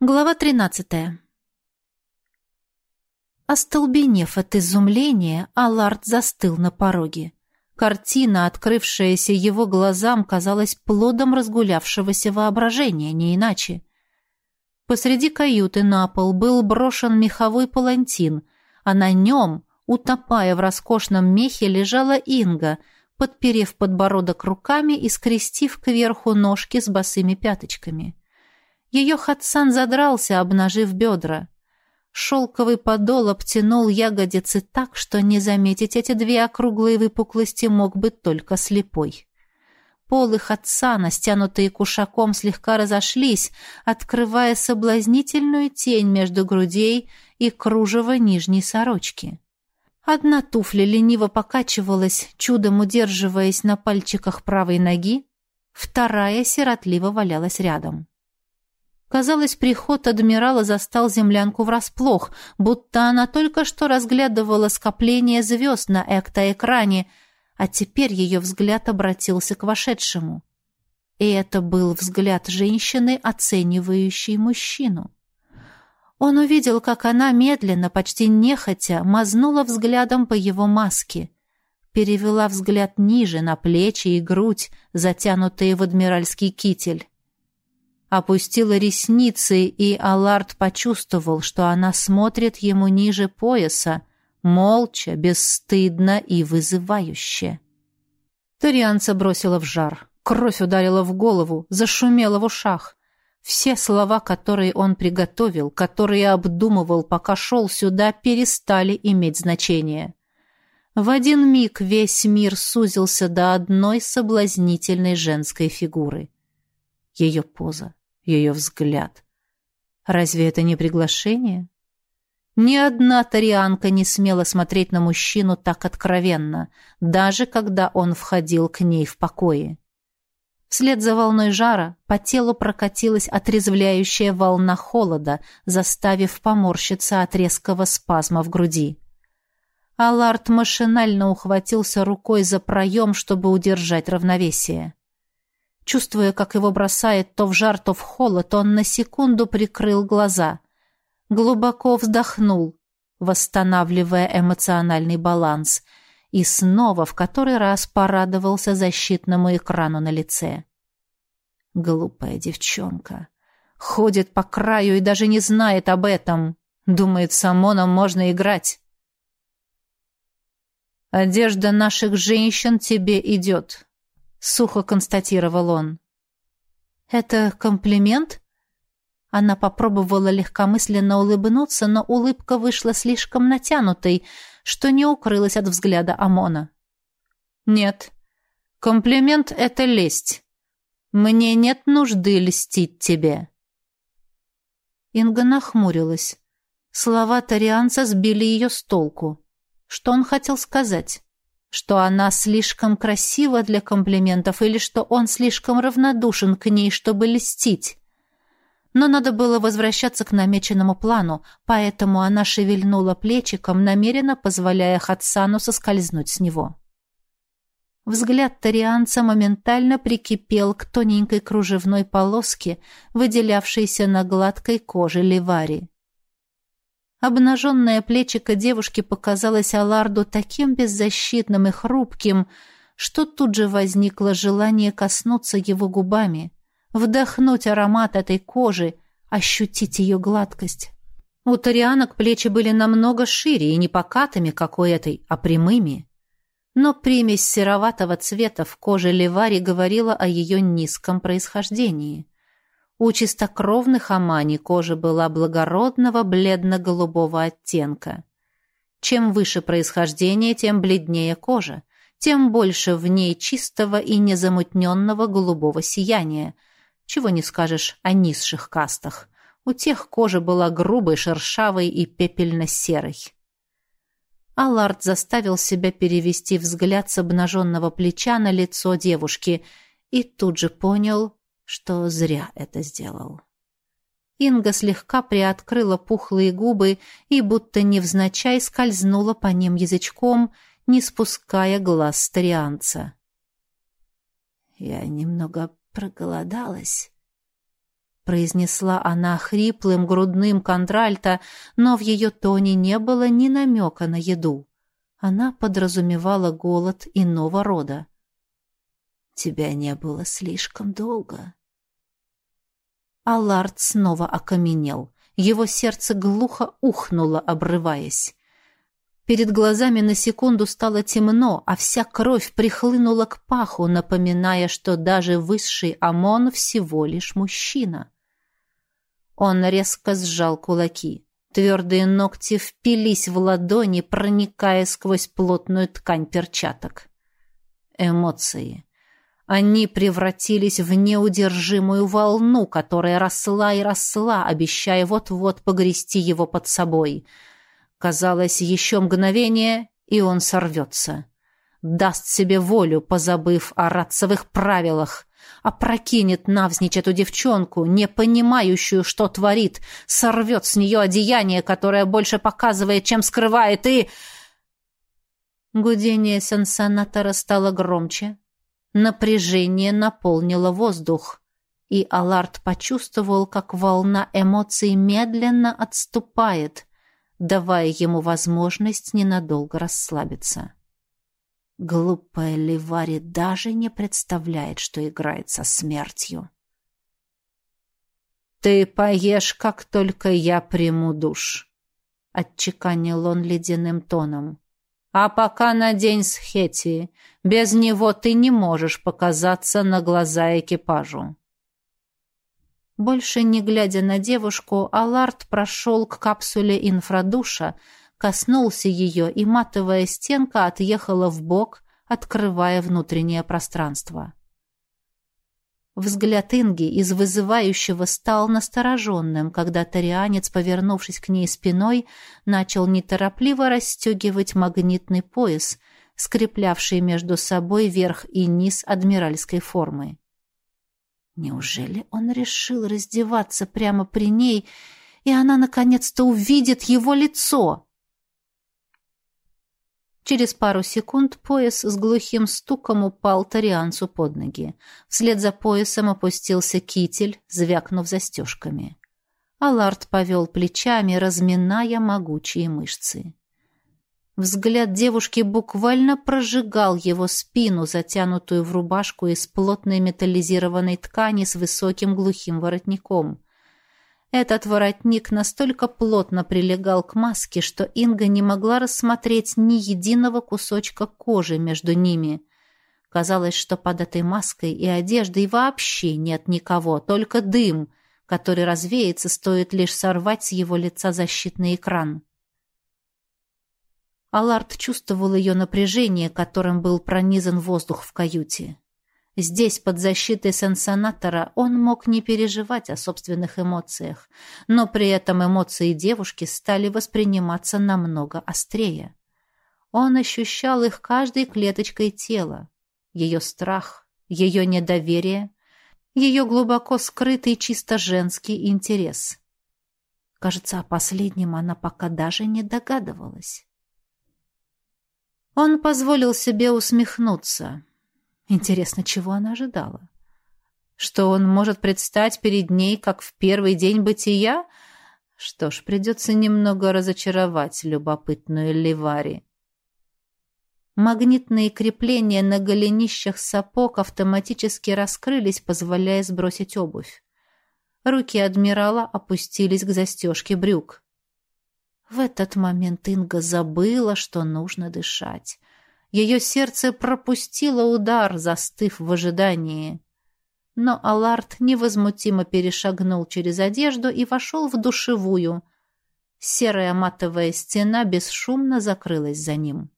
Глава тринадцатая. Остолбенев от изумления, Аларт застыл на пороге. Картина, открывшаяся его глазам, казалась плодом разгулявшегося воображения, не иначе. Посреди каюты на пол был брошен меховой палантин, а на нем, утопая в роскошном мехе, лежала Инга, подперев подбородок руками и скрестив кверху ножки с босыми пяточками. Ее Хатсан задрался, обнажив бедра. Шелковый подол обтянул ягодицы так, что не заметить эти две округлые выпуклости мог бы только слепой. Полы Хатсана, стянутые кушаком, слегка разошлись, открывая соблазнительную тень между грудей и кружево нижней сорочки. Одна туфля лениво покачивалась, чудом удерживаясь на пальчиках правой ноги, вторая сиротливо валялась рядом. Казалось, приход адмирала застал землянку врасплох, будто она только что разглядывала скопление звезд на эктоэкране, а теперь ее взгляд обратился к вошедшему. И это был взгляд женщины, оценивающей мужчину. Он увидел, как она медленно, почти нехотя, мазнула взглядом по его маске, перевела взгляд ниже, на плечи и грудь, затянутые в адмиральский китель опустила ресницы, и Аларт почувствовал, что она смотрит ему ниже пояса, молча, бесстыдно и вызывающе. Торианца бросила в жар. Кровь ударила в голову, зашумела в ушах. Все слова, которые он приготовил, которые обдумывал, пока шел сюда, перестали иметь значение. В один миг весь мир сузился до одной соблазнительной женской фигуры. Ее поза, ее взгляд. Разве это не приглашение? Ни одна тарианка не смела смотреть на мужчину так откровенно, даже когда он входил к ней в покое. Вслед за волной жара по телу прокатилась отрезвляющая волна холода, заставив поморщиться от резкого спазма в груди. Аларт машинально ухватился рукой за проем, чтобы удержать равновесие. Чувствуя, как его бросает то в жар, то в холод, он на секунду прикрыл глаза. Глубоко вздохнул, восстанавливая эмоциональный баланс, и снова в который раз порадовался защитному экрану на лице. Глупая девчонка. Ходит по краю и даже не знает об этом. Думает, с ОМОНом можно играть. «Одежда наших женщин тебе идет», — сухо констатировал он. «Это комплимент?» Она попробовала легкомысленно улыбнуться, но улыбка вышла слишком натянутой, что не укрылась от взгляда Амона. «Нет, комплимент — это лесть. Мне нет нужды льстить тебе». Инга нахмурилась. Слова Тарианца сбили ее с толку. Что он хотел сказать? Что она слишком красива для комплиментов или что он слишком равнодушен к ней, чтобы льстить. Но надо было возвращаться к намеченному плану, поэтому она шевельнула плечиком, намеренно позволяя Хатсану соскользнуть с него. Взгляд тарианца моментально прикипел к тоненькой кружевной полоске, выделявшейся на гладкой коже ливари. Обнаженное плечико девушки показалось Аларду таким беззащитным и хрупким, что тут же возникло желание коснуться его губами, вдохнуть аромат этой кожи, ощутить ее гладкость. У тарианок плечи были намного шире и не покатыми, как у этой, а прямыми. Но примесь сероватого цвета в коже Левари говорила о ее низком происхождении. У чистокровных амани кожа была благородного бледно-голубого оттенка. Чем выше происхождение, тем бледнее кожа, тем больше в ней чистого и незамутненного голубого сияния. Чего не скажешь о низших кастах. У тех кожа была грубой, шершавой и пепельно-серой. Аллард заставил себя перевести взгляд с обнаженного плеча на лицо девушки и тут же понял, что зря это сделал. Инга слегка приоткрыла пухлые губы и будто невзначай скользнула по ним язычком, не спуская глаз старианца. «Я немного проголодалась», — произнесла она хриплым грудным контральто, но в ее тоне не было ни намека на еду. Она подразумевала голод иного рода. «Тебя не было слишком долго». Аллард снова окаменел. Его сердце глухо ухнуло, обрываясь. Перед глазами на секунду стало темно, а вся кровь прихлынула к паху, напоминая, что даже высший ОМОН всего лишь мужчина. Он резко сжал кулаки. Твердые ногти впились в ладони, проникая сквозь плотную ткань перчаток. Эмоции. Они превратились в неудержимую волну, которая росла и росла, обещая вот-вот погрести его под собой — Казалось, еще мгновение, и он сорвется. Даст себе волю, позабыв о радцевых правилах, опрокинет навзничь эту девчонку, не понимающую, что творит, сорвет с нее одеяние, которое больше показывает, чем скрывает, и... Гудение сенсонатора стало громче. Напряжение наполнило воздух, и Аларт почувствовал, как волна эмоций медленно отступает, давая ему возможность ненадолго расслабиться. Глупая Ливари даже не представляет, что играет со смертью. «Ты поешь, как только я приму душ», — отчеканил он ледяным тоном. «А пока надень схети. Без него ты не можешь показаться на глаза экипажу». Больше не глядя на девушку, Аларт прошел к капсуле инфрадуша, коснулся ее, и матовая стенка отъехала в бок, открывая внутреннее пространство. Взгляд Инги из вызывающего стал настороженным, когда тарианец, повернувшись к ней спиной, начал неторопливо расстегивать магнитный пояс, скреплявший между собой верх и низ адмиральской формы. Неужели он решил раздеваться прямо при ней, и она наконец-то увидит его лицо? Через пару секунд пояс с глухим стуком упал Тарианцу под ноги. Вслед за поясом опустился китель, звякнув застежками. Аларт повел плечами, разминая могучие мышцы. Взгляд девушки буквально прожигал его спину, затянутую в рубашку из плотной металлизированной ткани с высоким глухим воротником. Этот воротник настолько плотно прилегал к маске, что Инга не могла рассмотреть ни единого кусочка кожи между ними. Казалось, что под этой маской и одеждой вообще нет никого, только дым, который развеется, стоит лишь сорвать с его лица защитный экран. Аларт чувствовал ее напряжение, которым был пронизан воздух в каюте. Здесь, под защитой сенсонатора, он мог не переживать о собственных эмоциях, но при этом эмоции девушки стали восприниматься намного острее. Он ощущал их каждой клеточкой тела. Ее страх, ее недоверие, ее глубоко скрытый чисто женский интерес. Кажется, о последнем она пока даже не догадывалась. Он позволил себе усмехнуться. Интересно, чего она ожидала? Что он может предстать перед ней, как в первый день бытия? Что ж, придется немного разочаровать любопытную Ливари. Магнитные крепления на голенищах сапог автоматически раскрылись, позволяя сбросить обувь. Руки адмирала опустились к застежке брюк. В этот момент Инга забыла, что нужно дышать. Ее сердце пропустило удар, застыв в ожидании. Но Аларт невозмутимо перешагнул через одежду и вошел в душевую. Серая матовая стена бесшумно закрылась за ним.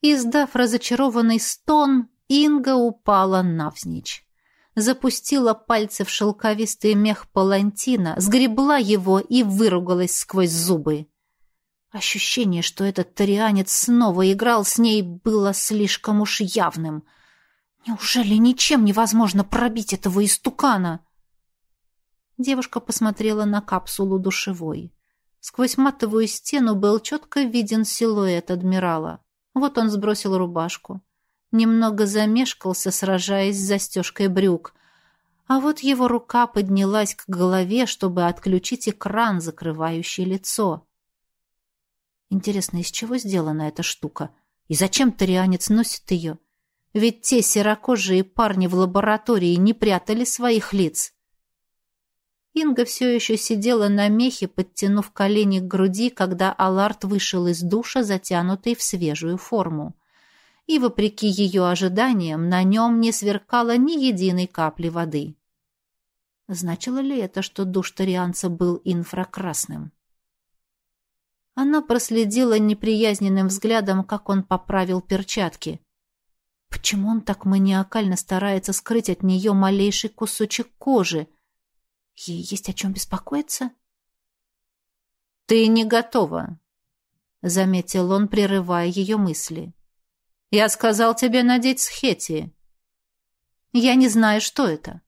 Издав разочарованный стон, Инга упала навзничь запустила пальцы в шелковистый мех палантина, сгребла его и выругалась сквозь зубы. Ощущение, что этот тарианец снова играл с ней, было слишком уж явным. Неужели ничем невозможно пробить этого истукана? Девушка посмотрела на капсулу душевой. Сквозь матовую стену был четко виден силуэт адмирала. Вот он сбросил рубашку немного замешкался, сражаясь с застежкой брюк. А вот его рука поднялась к голове, чтобы отключить экран, закрывающий лицо. Интересно, из чего сделана эта штука? И зачем тарианец носит ее? Ведь те серокожие парни в лаборатории не прятали своих лиц. Инга все еще сидела на мехе, подтянув колени к груди, когда Аларт вышел из душа, затянутый в свежую форму. И, вопреки ее ожиданиям, на нем не сверкало ни единой капли воды. Значило ли это, что душ тарианца был инфракрасным? Она проследила неприязненным взглядом, как он поправил перчатки. Почему он так маниакально старается скрыть от нее малейший кусочек кожи? Ей есть о чем беспокоиться? «Ты не готова», — заметил он, прерывая ее мысли. «Я сказал тебе надеть схети». «Я не знаю, что это».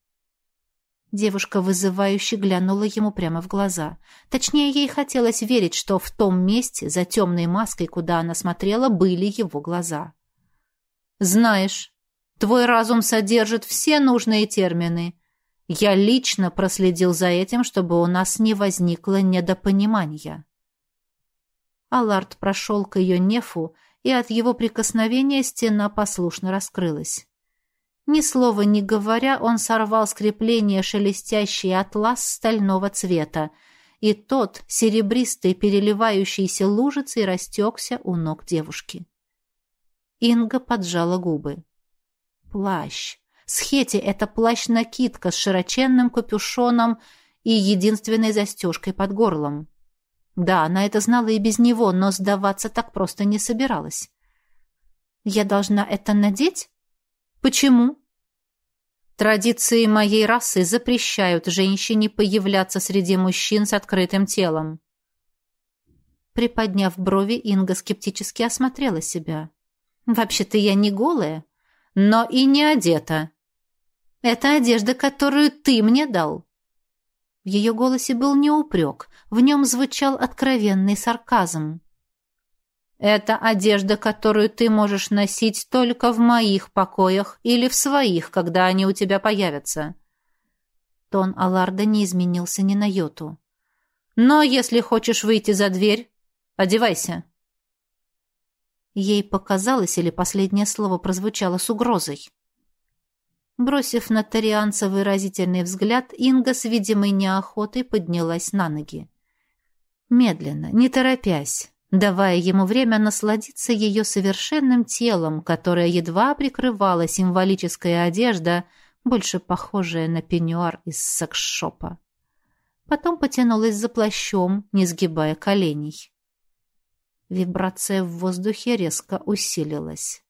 Девушка вызывающе глянула ему прямо в глаза. Точнее, ей хотелось верить, что в том месте, за темной маской, куда она смотрела, были его глаза. «Знаешь, твой разум содержит все нужные термины. Я лично проследил за этим, чтобы у нас не возникло недопонимания». Аллард прошел к ее нефу, и от его прикосновения стена послушно раскрылась. Ни слова не говоря, он сорвал с крепления шелестящий атлас стального цвета, и тот, серебристый, переливающийся лужицей, растекся у ног девушки. Инга поджала губы. Плащ. Схети — это плащ-накидка с широченным капюшоном и единственной застежкой под горлом. Да, она это знала и без него, но сдаваться так просто не собиралась. «Я должна это надеть?» Почему? Традиции моей расы запрещают женщине появляться среди мужчин с открытым телом. Приподняв брови, Инга скептически осмотрела себя. «Вообще-то я не голая, но и не одета. Это одежда, которую ты мне дал». В ее голосе был не упрек, в нем звучал откровенный сарказм. Это одежда, которую ты можешь носить только в моих покоях или в своих, когда они у тебя появятся. Тон Аларда не изменился ни на йоту. Но если хочешь выйти за дверь, одевайся. Ей показалось, или последнее слово прозвучало с угрозой. Бросив на Тарианца выразительный взгляд, Инга с видимой неохотой поднялась на ноги. Медленно, не торопясь, давая ему время насладиться ее совершенным телом, которое едва прикрывала символическая одежда, больше похожая на пеньюар из секс-шопа. Потом потянулась за плащом, не сгибая коленей. Вибрация в воздухе резко усилилась.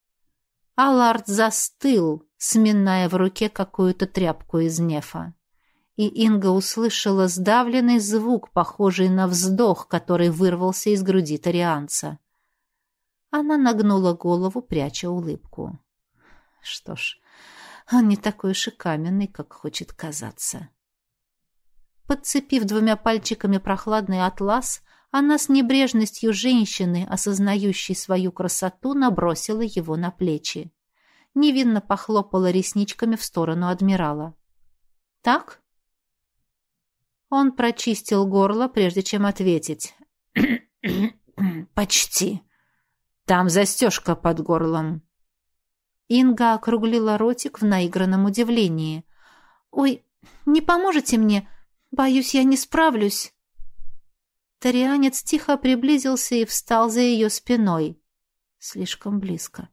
Аларт застыл, сминая в руке какую-то тряпку из нефа и Инга услышала сдавленный звук, похожий на вздох, который вырвался из груди тарианца. Она нагнула голову, пряча улыбку. Что ж, он не такой уж и каменный, как хочет казаться. Подцепив двумя пальчиками прохладный атлас, она с небрежностью женщины, осознающей свою красоту, набросила его на плечи. Невинно похлопала ресничками в сторону адмирала. «Так?» Он прочистил горло, прежде чем ответить. «Почти. Там застежка под горлом». Инга округлила ротик в наигранном удивлении. «Ой, не поможете мне? Боюсь, я не справлюсь». Тарианец тихо приблизился и встал за ее спиной. Слишком близко.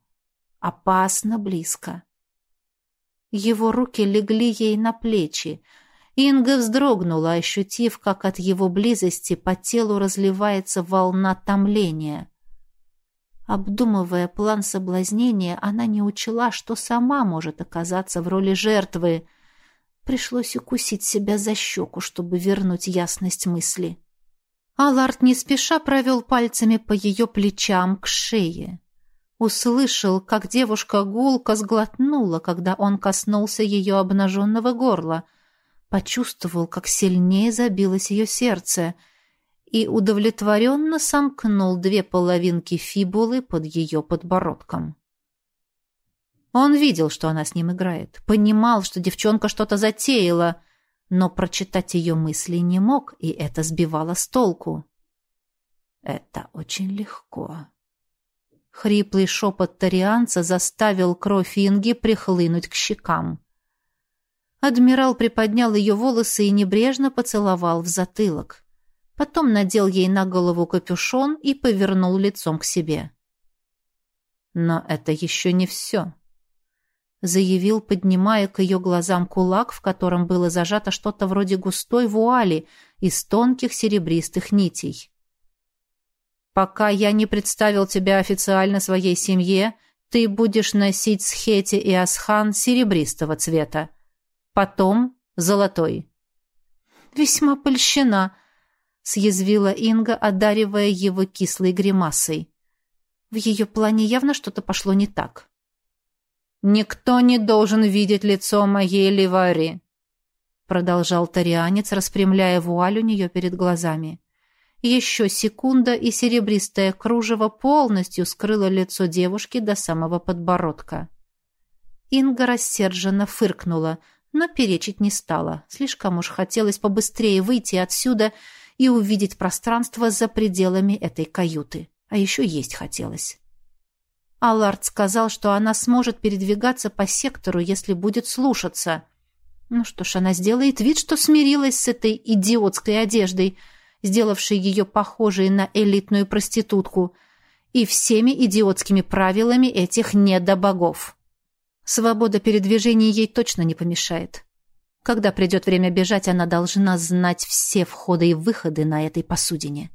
Опасно близко. Его руки легли ей на плечи. Инга вздрогнула, ощутив, как от его близости по телу разливается волна томления. Обдумывая план соблазнения, она не учла, что сама может оказаться в роли жертвы. Пришлось укусить себя за щеку, чтобы вернуть ясность мысли. Аларт не спеша провел пальцами по ее плечам к шее. Услышал, как девушка гулко сглотнула, когда он коснулся ее обнаженного горла — почувствовал, как сильнее забилось ее сердце, и удовлетворенно сомкнул две половинки фибулы под ее подбородком. Он видел, что она с ним играет, понимал, что девчонка что-то затеяла, но прочитать ее мысли не мог, и это сбивало с толку. «Это очень легко». Хриплый шепот тарианца заставил кровь Инги прихлынуть к щекам. Адмирал приподнял ее волосы и небрежно поцеловал в затылок. Потом надел ей на голову капюшон и повернул лицом к себе. «Но это еще не все», — заявил, поднимая к ее глазам кулак, в котором было зажато что-то вроде густой вуали из тонких серебристых нитей. «Пока я не представил тебя официально своей семье, ты будешь носить схети и асхан серебристого цвета. Потом золотой». «Весьма польщена», — съязвила Инга, одаривая его кислой гримасой. В ее плане явно что-то пошло не так. «Никто не должен видеть лицо моей Ливари», — продолжал тарианец, распрямляя вуаль у нее перед глазами. Еще секунда, и серебристое кружево полностью скрыло лицо девушки до самого подбородка. Инга рассерженно фыркнула, но перечить не стала. Слишком уж хотелось побыстрее выйти отсюда и увидеть пространство за пределами этой каюты а еще есть хотелось. Аллард сказал, что она сможет передвигаться по сектору, если будет слушаться. Ну что ж, она сделает вид, что смирилась с этой идиотской одеждой, сделавшей ее похожей на элитную проститутку, и всеми идиотскими правилами этих недобогов. Свобода передвижения ей точно не помешает. Когда придет время бежать, она должна знать все входы и выходы на этой посудине.